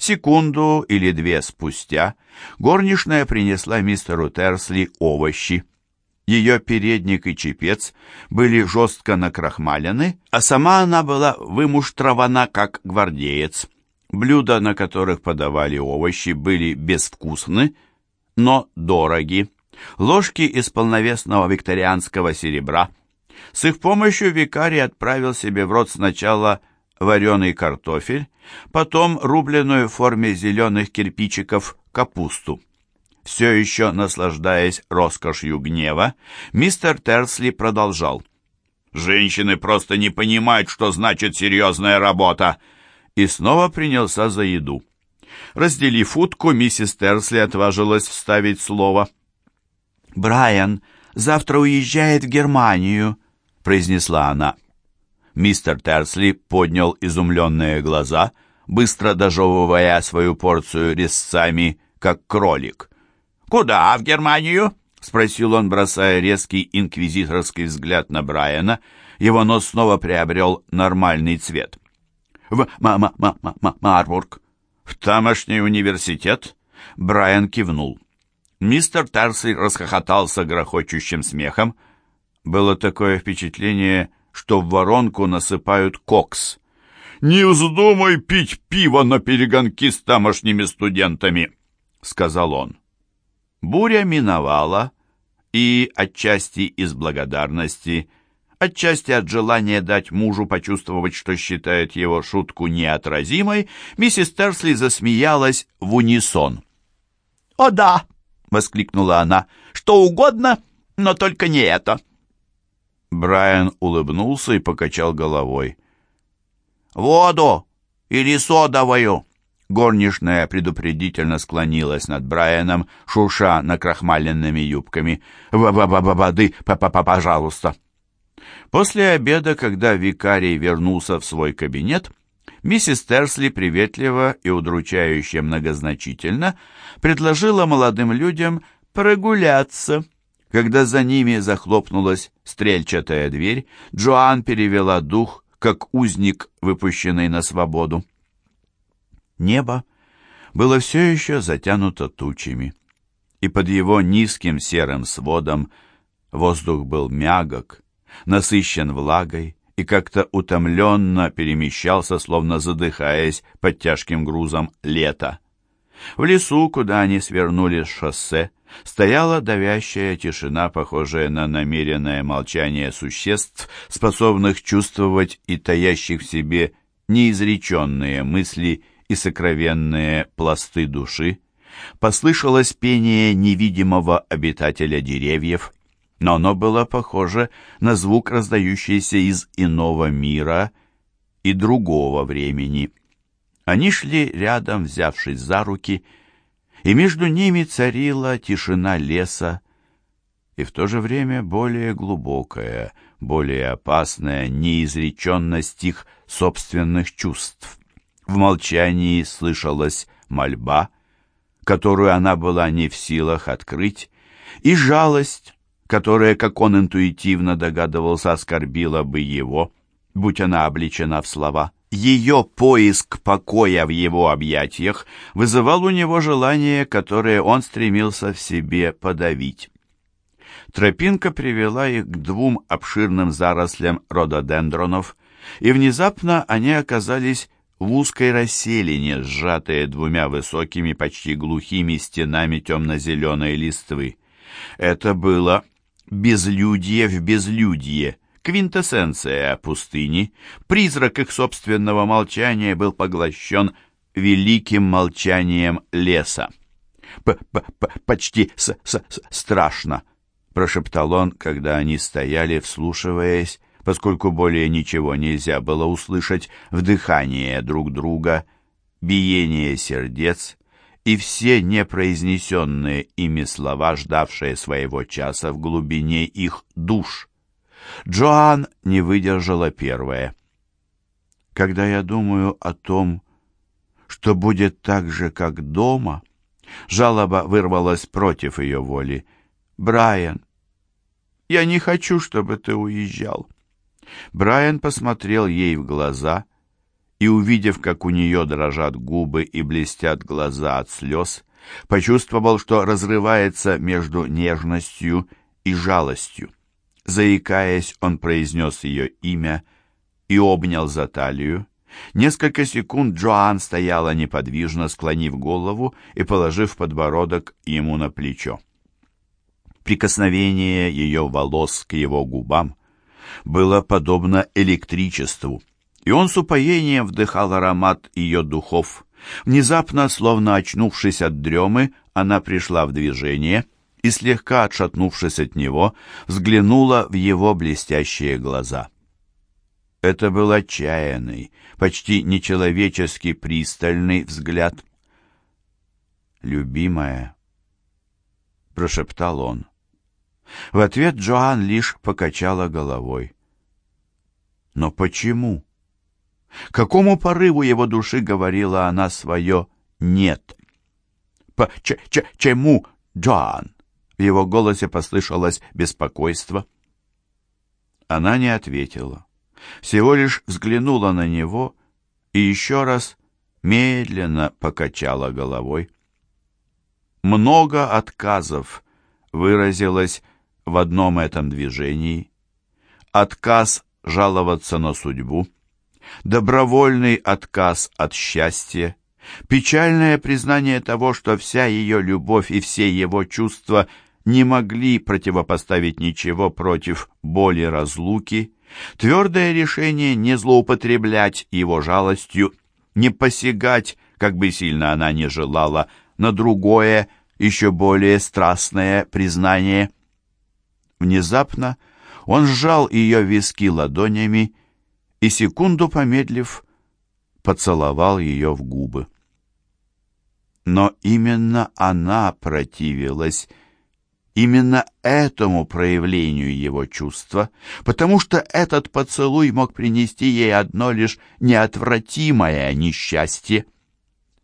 Секунду или две спустя горничная принесла мистеру Терсли овощи. Ее передник и чепец были жестко накрахмалены, а сама она была вымуштрована как гвардеец. Блюда, на которых подавали овощи, были безвкусны, но дороги. Ложки из полновесного викторианского серебра. С их помощью викарий отправил себе в рот сначала вареный картофель, потом рубленную в форме зеленых кирпичиков капусту. Все еще наслаждаясь роскошью гнева, мистер Терсли продолжал. «Женщины просто не понимают, что значит серьезная работа!» И снова принялся за еду. Разделив утку, миссис Терсли отважилась вставить слово. «Брайан завтра уезжает в Германию», — произнесла она. Мистер Терсли поднял изумленные глаза, быстро дожевывая свою порцию резцами, как кролик. «Куда, в Германию?» — спросил он, бросая резкий инквизиторский взгляд на Брайана. Его нос снова приобрел нормальный цвет. «В Ма-Ма-Ма-Марбург». «В тамошний университет?» Брайан кивнул. Мистер Терсли расхохотался грохочущим смехом. Было такое впечатление, что в воронку насыпают кокс. «Не вздумай пить пиво на перегонки с тамошними студентами», — сказал он. Буря миновала, и отчасти из благодарности, отчасти от желания дать мужу почувствовать, что считает его шутку неотразимой, миссис Терсли засмеялась в унисон. «О да!» — воскликнула она. «Что угодно, но только не это!» Брайан улыбнулся и покачал головой. «Воду или содовую?» Горничная предупредительно склонилась над Брайаном, шурша накрахмаленными юбками. «Воды, пожалуйста!» После обеда, когда викарий вернулся в свой кабинет, миссис Терсли приветливо и удручающе многозначительно предложила молодым людям прогуляться. Когда за ними захлопнулась стрельчатая дверь, Джоан перевела дух, как узник, выпущенный на свободу. Небо было все еще затянуто тучами, и под его низким серым сводом воздух был мягок, насыщен влагой и как-то утомленно перемещался, словно задыхаясь под тяжким грузом лета. В лесу, куда они свернули с шоссе, стояла давящая тишина, похожая на намеренное молчание существ, способных чувствовать и таящих в себе неизреченные мысли и сокровенные пласты души. Послышалось пение невидимого обитателя деревьев, но оно было похоже на звук, раздающийся из иного мира и другого времени. Они шли рядом, взявшись за руки, и между ними царила тишина леса, и в то же время более глубокая, более опасная неизреченность их собственных чувств. В молчании слышалась мольба, которую она была не в силах открыть, и жалость, которая, как он интуитивно догадывался, оскорбила бы его, будь она обличена в слова. Ее поиск покоя в его объятиях вызывал у него желание, которое он стремился в себе подавить. Тропинка привела их к двум обширным зарослям рододендронов, и внезапно они оказались в узкой расселине, сжатые двумя высокими, почти глухими стенами темно-зеленой листвы. Это было безлюдье в безлюдье, квинтэссенция пустыни, призрак их собственного молчания был поглощен великим молчанием леса. П -п -п «Почти с -с -с страшно», — прошептал он, когда они стояли, вслушиваясь, поскольку более ничего нельзя было услышать, вдыхание друг друга, биение сердец и все непроизнесенные ими слова, ждавшие своего часа в глубине их душ. Джоан не выдержала первое. Когда я думаю о том, что будет так же, как дома, жалоба вырвалась против ее воли. «Брайан, я не хочу, чтобы ты уезжал». Брайан посмотрел ей в глаза, и, увидев, как у нее дрожат губы и блестят глаза от слез, почувствовал, что разрывается между нежностью и жалостью. Заикаясь, он произнес ее имя и обнял за талию. Несколько секунд Джоан стояла неподвижно, склонив голову и положив подбородок ему на плечо. Прикосновение ее волос к его губам было подобно электричеству, и он с упоением вдыхал аромат ее духов. Внезапно, словно очнувшись от дремы, она пришла в движение и, слегка отшатнувшись от него, взглянула в его блестящие глаза. Это был отчаянный, почти нечеловечески пристальный взгляд. «Любимая», — прошептал он. В ответ Джоан лишь покачала головой. Но почему? Какому порыву его души говорила она свое «нет»? По ч ч чему, Джоан? В его голосе послышалось беспокойство. Она не ответила. Всего лишь взглянула на него и еще раз медленно покачала головой. Много отказов выразилось в одном этом движении. Отказ жаловаться на судьбу, добровольный отказ от счастья, печальное признание того, что вся ее любовь и все его чувства не могли противопоставить ничего против боли разлуки, твердое решение не злоупотреблять его жалостью, не посягать, как бы сильно она ни желала, на другое, еще более страстное признание – Внезапно он сжал ее виски ладонями и, секунду помедлив, поцеловал ее в губы. Но именно она противилась именно этому проявлению его чувства, потому что этот поцелуй мог принести ей одно лишь неотвратимое несчастье.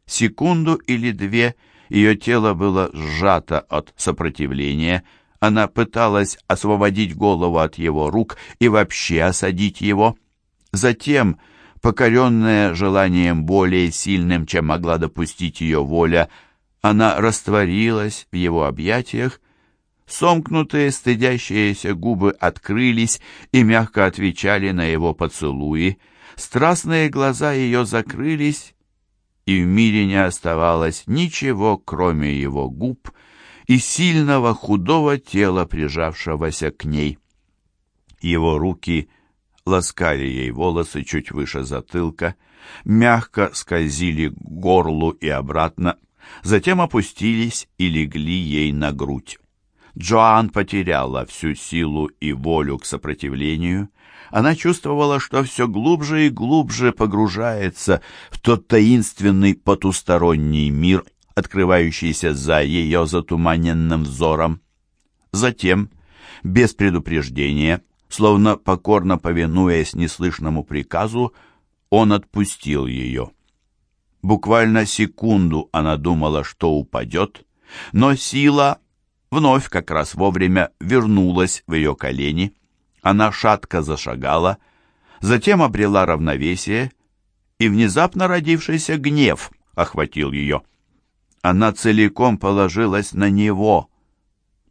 Секунду или две ее тело было сжато от сопротивления, она пыталась освободить голову от его рук и вообще осадить его. Затем, покоренная желанием более сильным, чем могла допустить ее воля, она растворилась в его объятиях, сомкнутые, стыдящиеся губы открылись и мягко отвечали на его поцелуи, страстные глаза ее закрылись, и в мире не оставалось ничего, кроме его губ — и сильного худого тела, прижавшегося к ней. Его руки ласкали ей волосы чуть выше затылка, мягко скользили к горлу и обратно, затем опустились и легли ей на грудь. Джоан потеряла всю силу и волю к сопротивлению. Она чувствовала, что все глубже и глубже погружается в тот таинственный потусторонний мир, открывающийся за ее затуманенным взором. Затем, без предупреждения, словно покорно повинуясь неслышному приказу, он отпустил ее. Буквально секунду она думала, что упадет, но сила вновь как раз вовремя вернулась в ее колени. Она шатко зашагала, затем обрела равновесие, и внезапно родившийся гнев охватил ее. Она целиком положилась на него,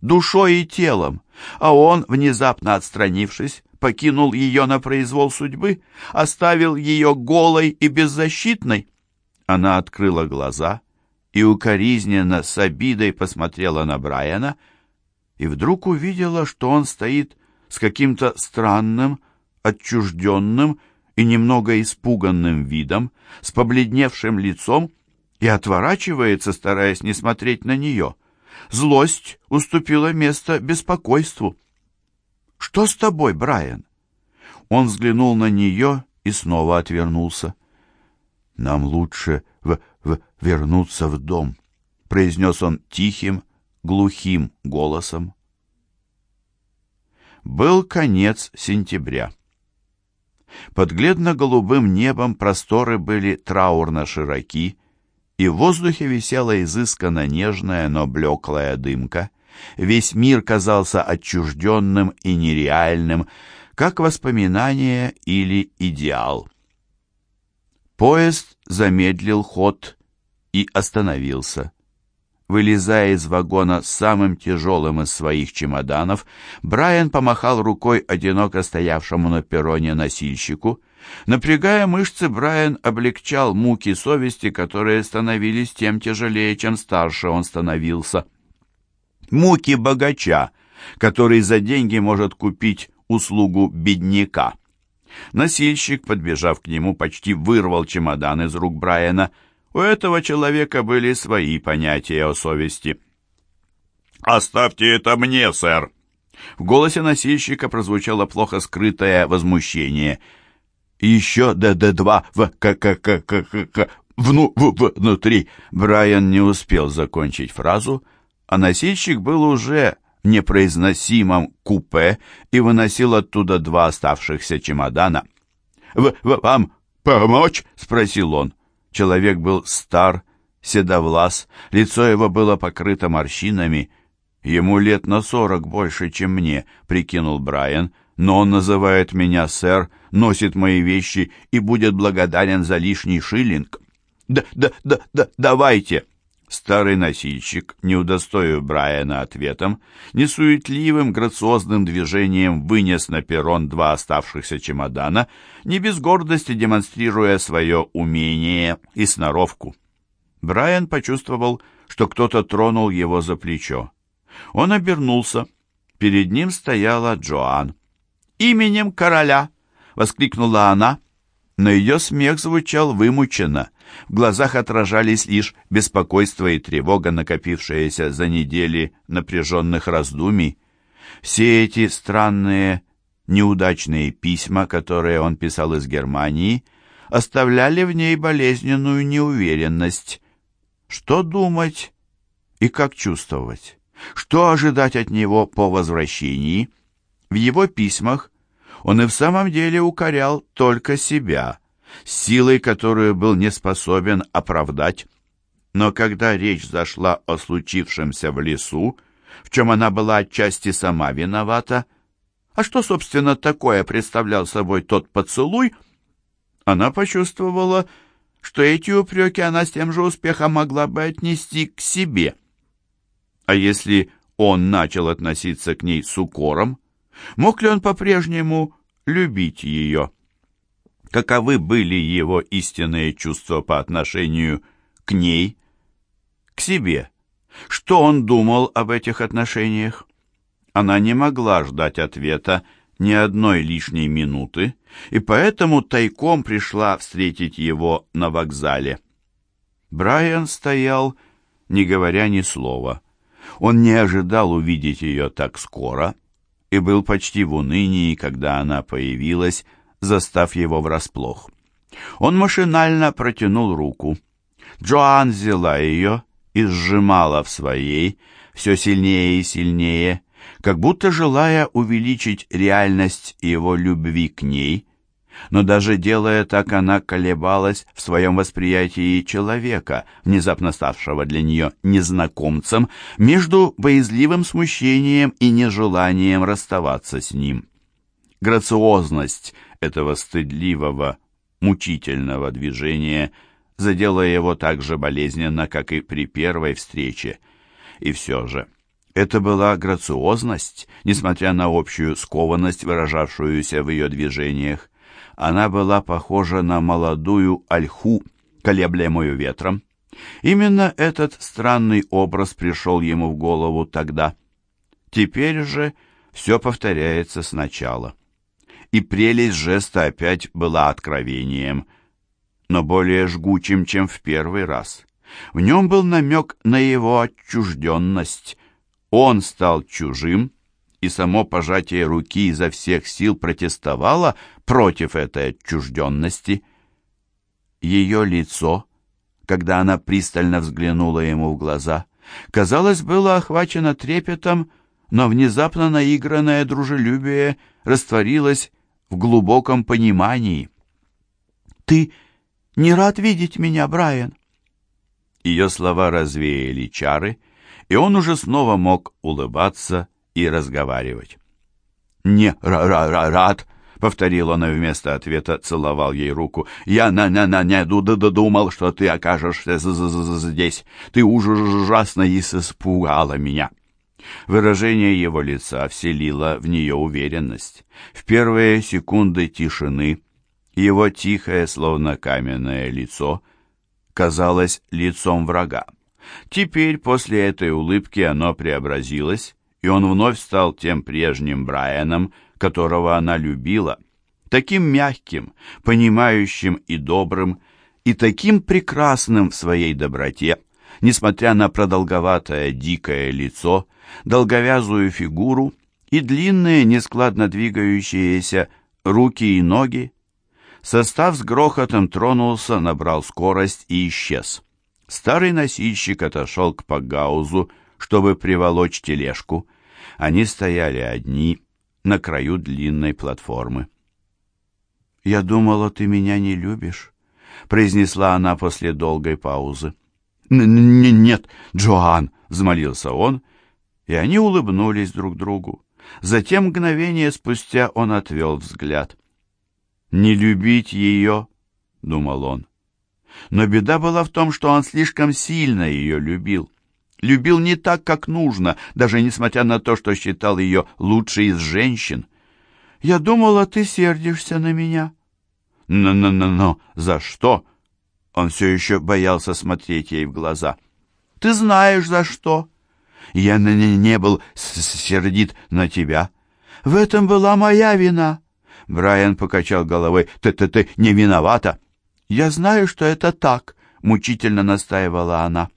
душой и телом, а он, внезапно отстранившись, покинул ее на произвол судьбы, оставил ее голой и беззащитной. Она открыла глаза и укоризненно с обидой посмотрела на Брайана и вдруг увидела, что он стоит с каким-то странным, отчужденным и немного испуганным видом, с побледневшим лицом и отворачивается, стараясь не смотреть на нее. Злость уступила место беспокойству. «Что с тобой, Брайан?» Он взглянул на нее и снова отвернулся. «Нам лучше в в вернуться в дом», — произнес он тихим, глухим голосом. Был конец сентября. Под бледно-голубым небом просторы были траурно широки, и в воздухе висела изысканно нежная, но блеклая дымка. Весь мир казался отчужденным и нереальным, как воспоминание или идеал. Поезд замедлил ход и остановился. Вылезая из вагона с самым тяжелым из своих чемоданов, Брайан помахал рукой одиноко стоявшему на перроне носильщику. Напрягая мышцы, Брайан облегчал муки совести, которые становились тем тяжелее, чем старше он становился. Муки богача, который за деньги может купить услугу бедняка. Носильщик, подбежав к нему, почти вырвал чемодан из рук Брайана — у этого человека были свои понятия о совести. «Оставьте это мне, сэр!» В голосе носильщика прозвучало плохо скрытое возмущение. «Еще ДД-2 в к к к к к к вну в внутри!» Брайан не успел закончить фразу, а носильщик был уже непроизносимом купе и выносил оттуда два оставшихся чемодана. «В, в вам помочь?» — спросил он. Человек был стар, седовлас, лицо его было покрыто морщинами. Ему лет на сорок больше, чем мне, прикинул Брайан, но он называет меня сэр, носит мои вещи и будет благодарен за лишний шиллинг. «Да, да, да, да, давайте!» Старый носильщик, не удостоив Брайана ответом, несуетливым, грациозным движением вынес на перрон два оставшихся чемодана, не без гордости демонстрируя свое умение и сноровку. Брайан почувствовал, что кто-то тронул его за плечо. Он обернулся. Перед ним стояла Джоан. «Именем короля!» — воскликнула она, но ее смех звучал вымученно. В глазах отражались лишь беспокойство и тревога, накопившиеся за недели напряженных раздумий. Все эти странные, неудачные письма, которые он писал из Германии, оставляли в ней болезненную неуверенность. Что думать и как чувствовать? Что ожидать от него по возвращении? В его письмах он и в самом деле укорял только себя – силой, которую был не способен оправдать. Но когда речь зашла о случившемся в лесу, в чем она была отчасти сама виновата, а что, собственно, такое представлял собой тот поцелуй, она почувствовала, что эти упреки она с тем же успехом могла бы отнести к себе. А если он начал относиться к ней с укором, мог ли он по-прежнему любить ее? Каковы были его истинные чувства по отношению к ней, к себе. Что он думал об этих отношениях? Она не могла ждать ответа ни одной лишней минуты, и поэтому тайком пришла встретить его на вокзале. Брайан стоял, не говоря ни слова. Он не ожидал увидеть ее так скоро и был почти в унынии, когда она появилась, застав его врасплох. Он машинально протянул руку. Джоан взяла ее и сжимала в своей, все сильнее и сильнее, как будто желая увеличить реальность его любви к ней, но даже делая так, она колебалась в своем восприятии человека, внезапно ставшего для нее незнакомцем, между боязливым смущением и нежеланием расставаться с ним. Грациозность этого стыдливого, мучительного движения задела его так же болезненно, как и при первой встрече. И все же это была грациозность, несмотря на общую скованность, выражавшуюся в ее движениях. Она была похожа на молодую ольху, колеблемую ветром. Именно этот странный образ пришел ему в голову тогда. Теперь же все повторяется сначала и прелесть жеста опять была откровением, но более жгучим, чем в первый раз. В нем был намек на его отчужденность. Он стал чужим, и само пожатие руки изо всех сил протестовало против этой отчужденности. Ее лицо, когда она пристально взглянула ему в глаза, казалось, было охвачено трепетом, но внезапно наигранное дружелюбие растворилось в глубоком понимании. «Ты не рад видеть меня, Брайан?» Ее слова развеяли чары, и он уже снова мог улыбаться и разговаривать. «Не ра-ра-ра рад», — повторил он и вместо ответа целовал ей руку. «Я на-на-на не думал, что ты окажешься здесь. Ты ужасно испугала меня». Выражение его лица вселило в нее уверенность. В первые секунды тишины его тихое, словно каменное лицо, казалось лицом врага. Теперь, после этой улыбки, оно преобразилось, и он вновь стал тем прежним Брайаном, которого она любила, таким мягким, понимающим и добрым, и таким прекрасным в своей доброте, несмотря на продолговатое дикое лицо, долговязую фигуру и длинные, нескладно двигающиеся руки и ноги. Состав с грохотом тронулся, набрал скорость и исчез. Старый носильщик отошел к Пагаузу, чтобы приволочь тележку. Они стояли одни на краю длинной платформы. «Я думала, ты меня не любишь», — произнесла она после долгой паузы. «Нет, Джоан!» — взмолился он, и они улыбнулись друг другу. Затем, мгновение спустя, он отвел взгляд. «Не любить ее», — думал он. Но беда была в том, что он слишком сильно ее любил. Любил не так, как нужно, даже несмотря на то, что считал ее лучшей из женщин. «Я думала, ты сердишься на меня». «Но-но-но-но, за что?» Он все еще боялся смотреть ей в глаза. «Ты знаешь, за что?» «Я не, был сердит на тебя. В этом была моя вина». Брайан покачал головой. «Ты-ты-ты не виновата». «Я знаю, что это так», — мучительно настаивала она.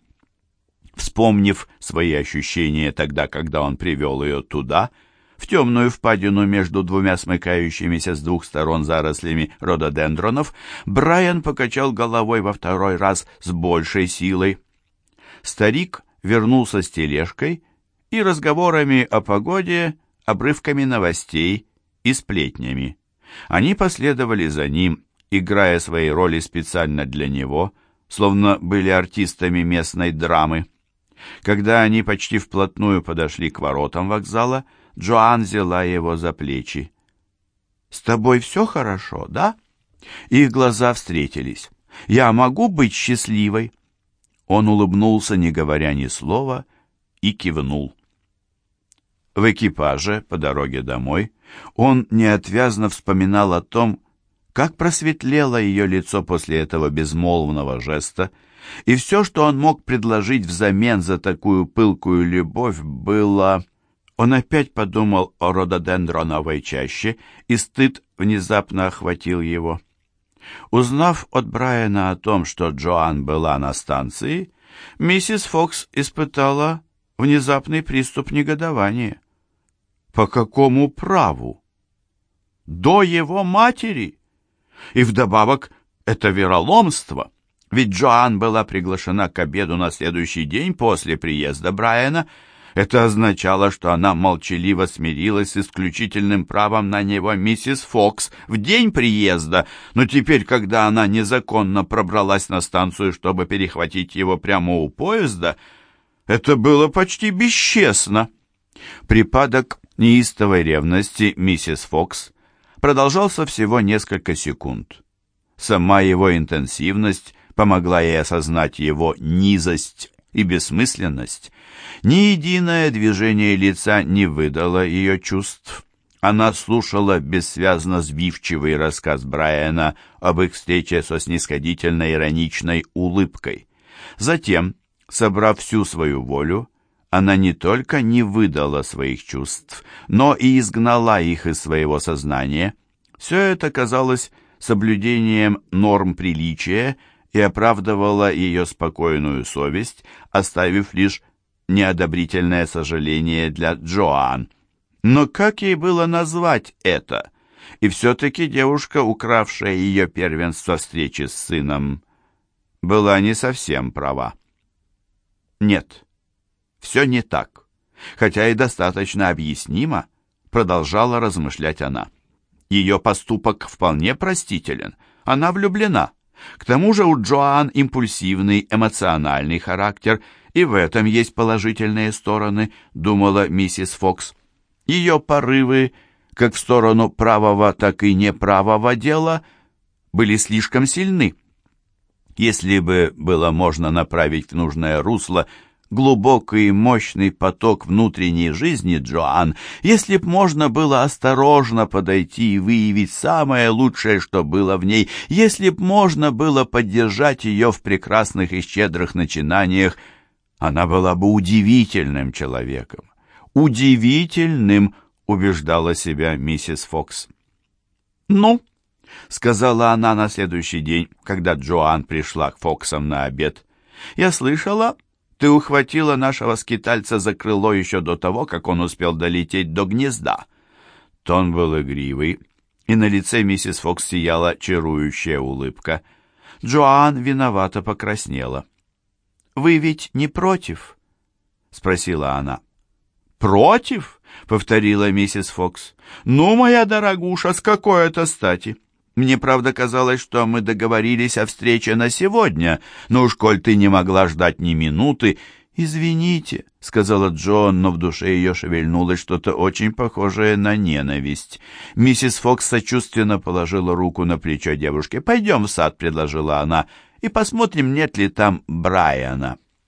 Вспомнив свои ощущения тогда, когда он привел ее туда, в темную впадину между двумя смыкающимися с двух сторон зарослями рододендронов, Брайан покачал головой во второй раз с большей силой. Старик вернулся с тележкой и разговорами о погоде, обрывками новостей и сплетнями. Они последовали за ним, играя свои роли специально для него, словно были артистами местной драмы. Когда они почти вплотную подошли к воротам вокзала, Джоан взяла его за плечи. «С тобой все хорошо, да?» Их глаза встретились. «Я могу быть счастливой?» Он улыбнулся, не говоря ни слова, и кивнул. В экипаже по дороге домой он неотвязно вспоминал о том, как просветлело ее лицо после этого безмолвного жеста, и все, что он мог предложить взамен за такую пылкую любовь, было... Он опять подумал о рододендроновой чаще, и стыд внезапно охватил его. Узнав от Брайана о том, что Джоан была на станции, миссис Фокс испытала внезапный приступ негодования. По какому праву? До его матери? И вдобавок это вероломство, ведь Джоан была приглашена к обеду на следующий день после приезда Брайана. Это означало, что она молчаливо смирилась с исключительным правом на него миссис Фокс в день приезда, но теперь, когда она незаконно пробралась на станцию, чтобы перехватить его прямо у поезда, это было почти бесчестно. Припадок неистовой ревности миссис Фокс продолжался всего несколько секунд. Сама его интенсивность помогла ей осознать его низость и бессмысленность. Ни единое движение лица не выдало ее чувств. Она слушала бессвязно сбивчивый рассказ Брайана об их встрече со снисходительной ироничной улыбкой. Затем, собрав всю свою волю, она не только не выдала своих чувств, но и изгнала их из своего сознания. Все это казалось соблюдением норм приличия и оправдывало ее спокойную совесть, оставив лишь неодобрительное сожаление для Джоан. Но как ей было назвать это? И все-таки девушка, укравшая ее первенство встречи с сыном, была не совсем права. Нет, все не так. Хотя и достаточно объяснимо, продолжала размышлять она. Ее поступок вполне простителен. Она влюблена. К тому же у Джоан импульсивный, эмоциональный характер, и в этом есть положительные стороны, думала миссис Фокс. Ее порывы, как в сторону правого, так и неправого дела, были слишком сильны. Если бы было можно направить в нужное русло глубокий и мощный поток внутренней жизни Джоан, если б можно было осторожно подойти и выявить самое лучшее, что было в ней, если б можно было поддержать ее в прекрасных и щедрых начинаниях, она была бы удивительным человеком. Удивительным, убеждала себя миссис Фокс. «Ну», — сказала она на следующий день, когда Джоан пришла к Фоксам на обед, — «я слышала, ты ухватила нашего скитальца за крыло еще до того, как он успел долететь до гнезда». Тон был игривый, и на лице миссис Фокс сияла чарующая улыбка. Джоан виновато покраснела. «Вы ведь не против?» — спросила она. «Против?» — повторила миссис Фокс. «Ну, моя дорогуша, с какой это стати? Мне, правда, казалось, что мы договорились о встрече на сегодня, но уж коль ты не могла ждать ни минуты...» «Извините», — сказала Джон, но в душе ее шевельнулось что-то очень похожее на ненависть. Миссис Фокс сочувственно положила руку на плечо девушки. «Пойдем в сад», — предложила она, — «и посмотрим, нет ли там Брайана».